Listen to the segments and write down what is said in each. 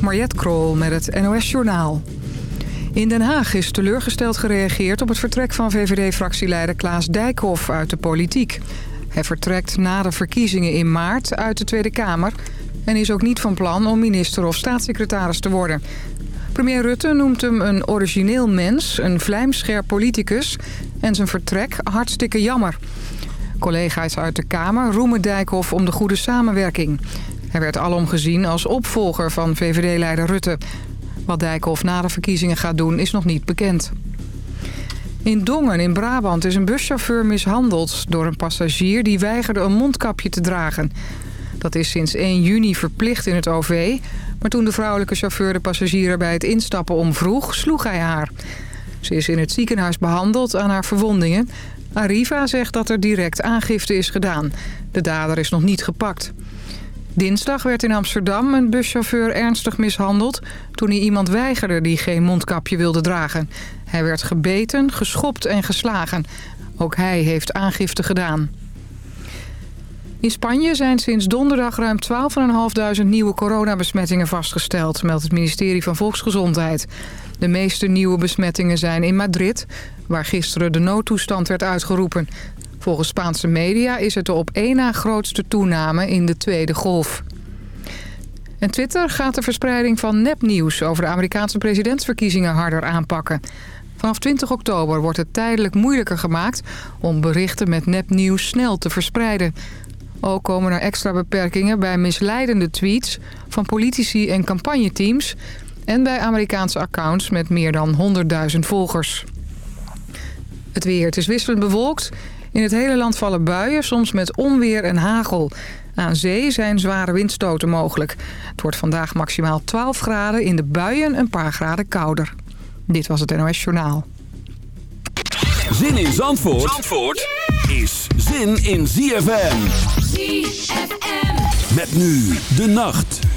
Mariette Krol met het NOS Journaal. In Den Haag is teleurgesteld gereageerd op het vertrek van VVD-fractieleider Klaas Dijkhoff uit de politiek. Hij vertrekt na de verkiezingen in maart uit de Tweede Kamer... en is ook niet van plan om minister of staatssecretaris te worden. Premier Rutte noemt hem een origineel mens, een vlijmscherp politicus... en zijn vertrek hartstikke jammer. Collega's uit de Kamer roemen Dijkhoff om de goede samenwerking. Hij werd alom gezien als opvolger van VVD-leider Rutte. Wat Dijkhoff na de verkiezingen gaat doen is nog niet bekend. In Dongen in Brabant is een buschauffeur mishandeld door een passagier die weigerde een mondkapje te dragen. Dat is sinds 1 juni verplicht in het OV. Maar toen de vrouwelijke chauffeur de passagier bij het instappen omvroeg, sloeg hij haar. Ze is in het ziekenhuis behandeld aan haar verwondingen. Arriva zegt dat er direct aangifte is gedaan. De dader is nog niet gepakt. Dinsdag werd in Amsterdam een buschauffeur ernstig mishandeld... toen hij iemand weigerde die geen mondkapje wilde dragen. Hij werd gebeten, geschopt en geslagen. Ook hij heeft aangifte gedaan. In Spanje zijn sinds donderdag ruim 12.500 nieuwe coronabesmettingen vastgesteld... meldt het ministerie van Volksgezondheid. De meeste nieuwe besmettingen zijn in Madrid... waar gisteren de noodtoestand werd uitgeroepen. Volgens Spaanse media is het de op één na grootste toename in de tweede golf. En Twitter gaat de verspreiding van nepnieuws over de Amerikaanse presidentsverkiezingen harder aanpakken. Vanaf 20 oktober wordt het tijdelijk moeilijker gemaakt om berichten met nepnieuws snel te verspreiden. Ook komen er extra beperkingen bij misleidende tweets van politici en campagneteams... en bij Amerikaanse accounts met meer dan 100.000 volgers. Het weer. Is wisselend bewolkt. In het hele land vallen buien, soms met onweer en hagel. Aan zee zijn zware windstoten mogelijk. Het wordt vandaag maximaal 12 graden, in de buien een paar graden kouder. Dit was het NOS Journaal. Zin in Zandvoort, Zandvoort is zin in ZFM. ZFM. Met nu de nacht.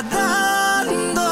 dando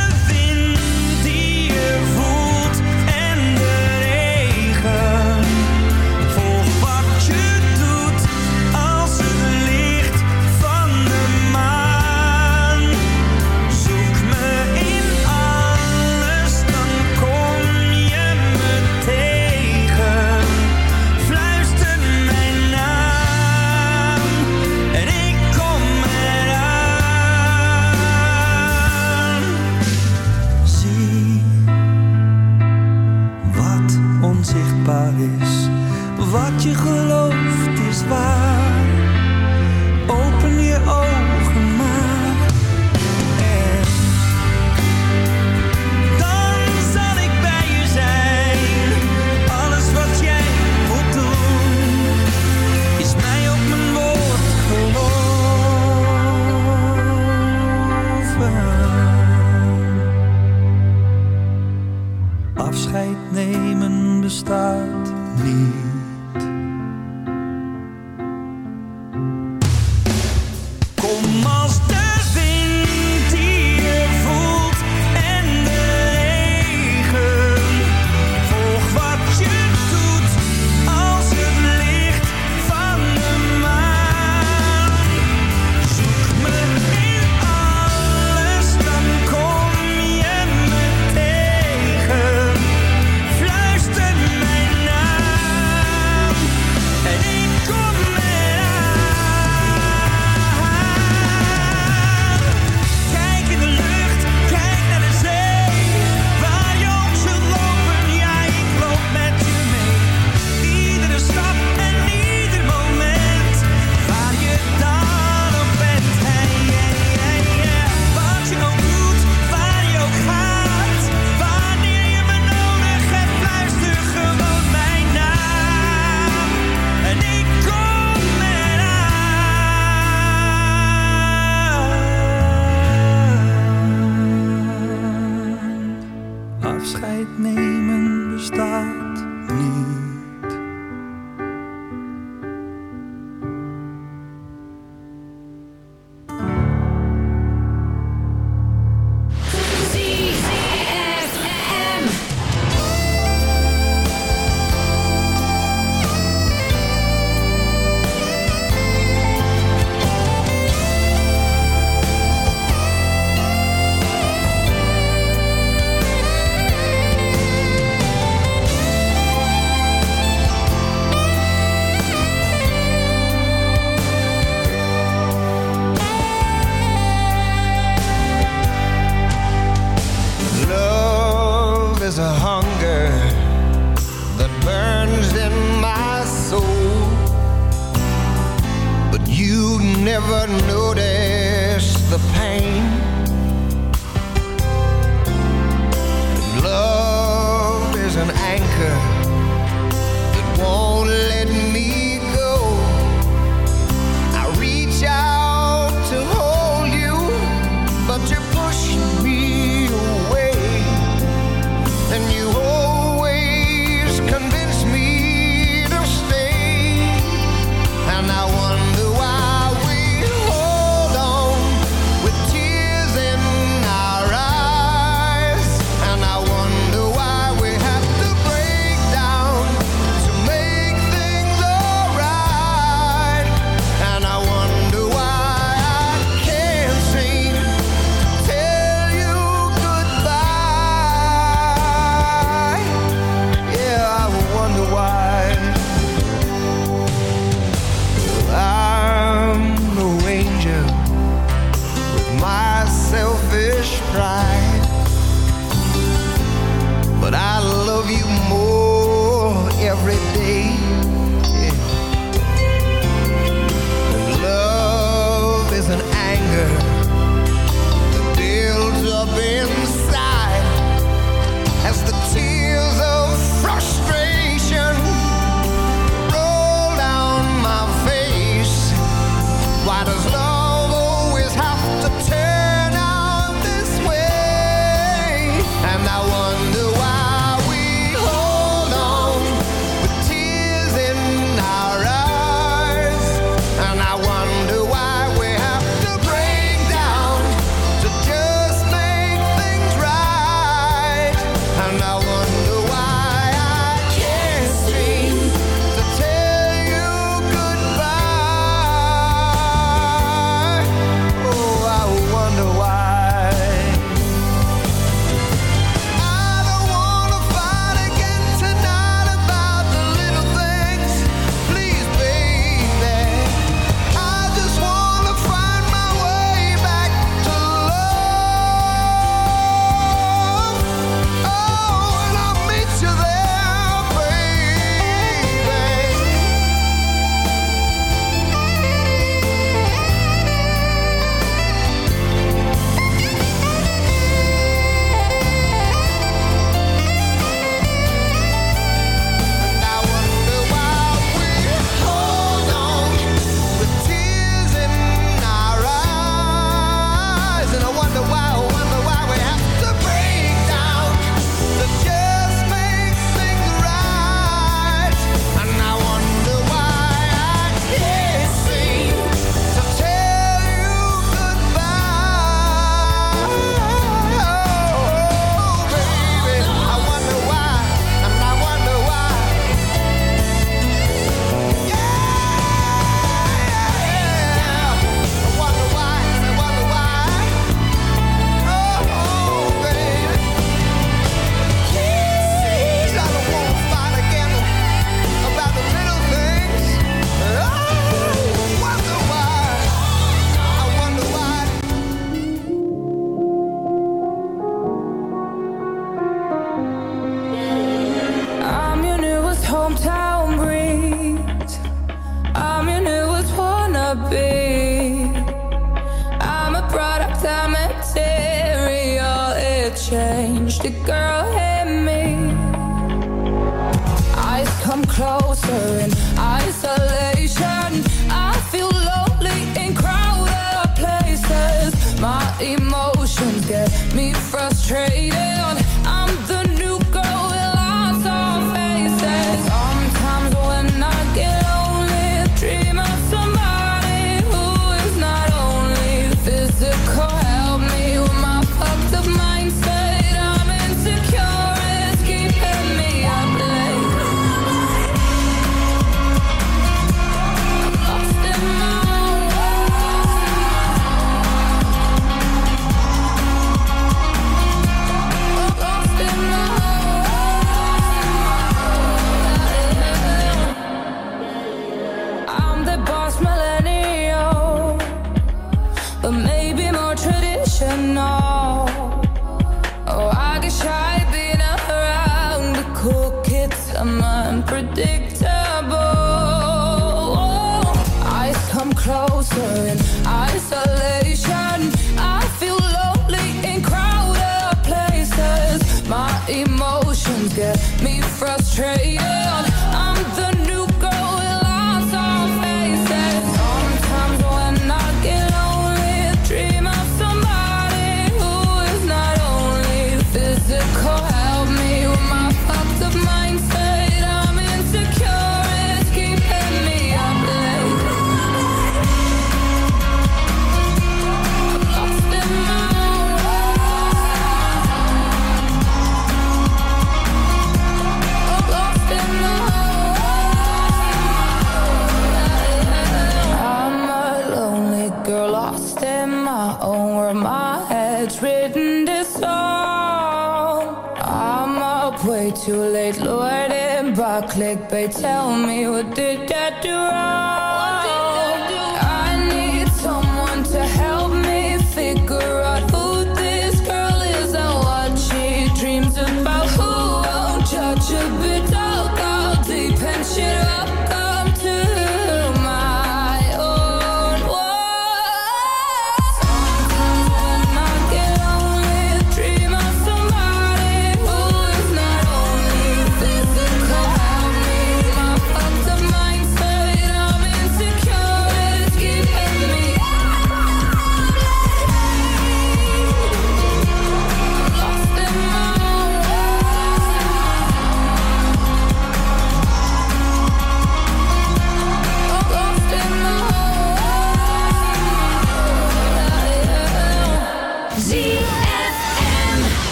bestaat niet.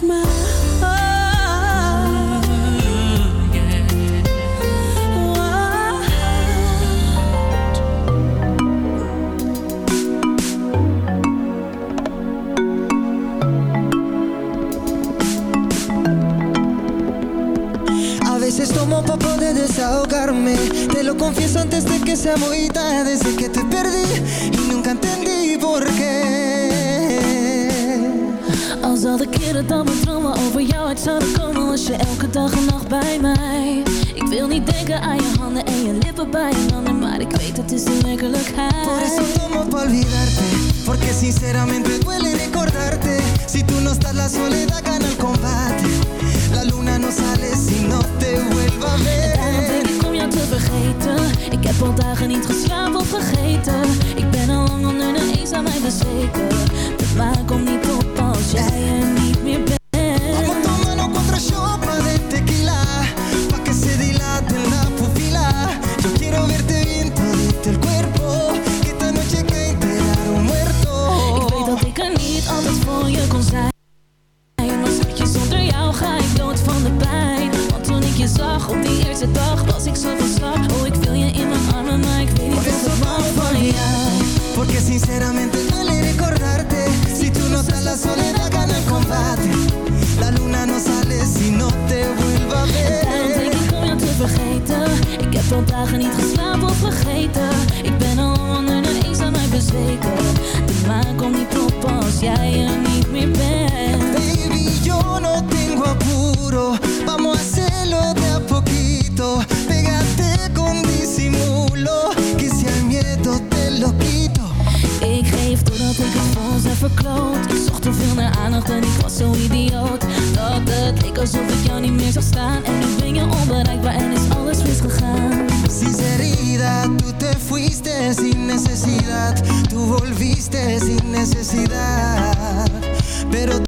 A veces tomo papo de desahogarme. Te lo confieso antes de que sea mojita desde que te perdí y nunca entendí por qué. Hasta de quiera tanto ooit zouden komen als je elke dag en nacht bij mij. Ik wil niet denken aan je handen en je lippen bij een ander Maar ik weet het is de werkelijkheid. Por eso tomo pa olvidarte Porque sinceramente duele recordarte. Si tú no estás la soledad gana el combate. La luna no sale si no te vuelva a ver. Ik te vergeten. Ik heb al dagen niet geslapen of vergeten. Ik ben al lang onder de eens aan mij bezweken. Het maakt om niet op als jij er niet meer bent. meer zag staan. En nu ben je onbereikbaar en is alles misgegaan Sinceridad, tú te fuiste sin necesidad. Tú volviste sin necesidad. Pero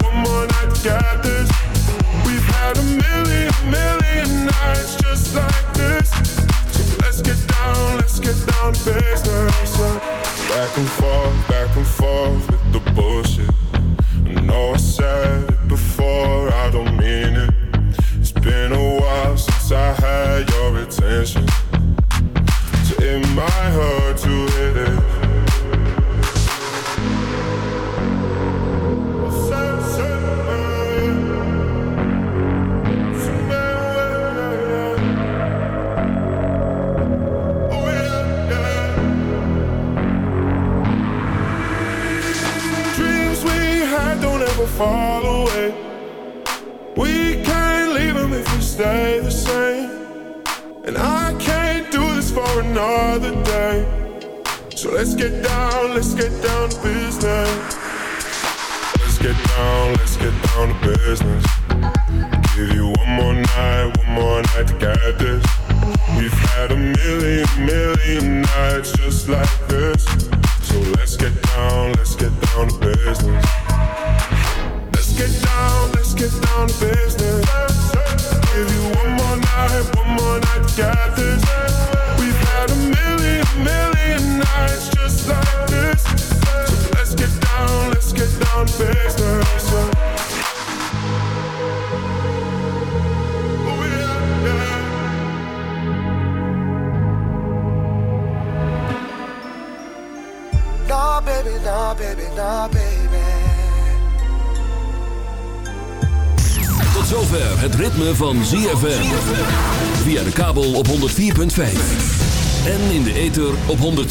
Back and forth,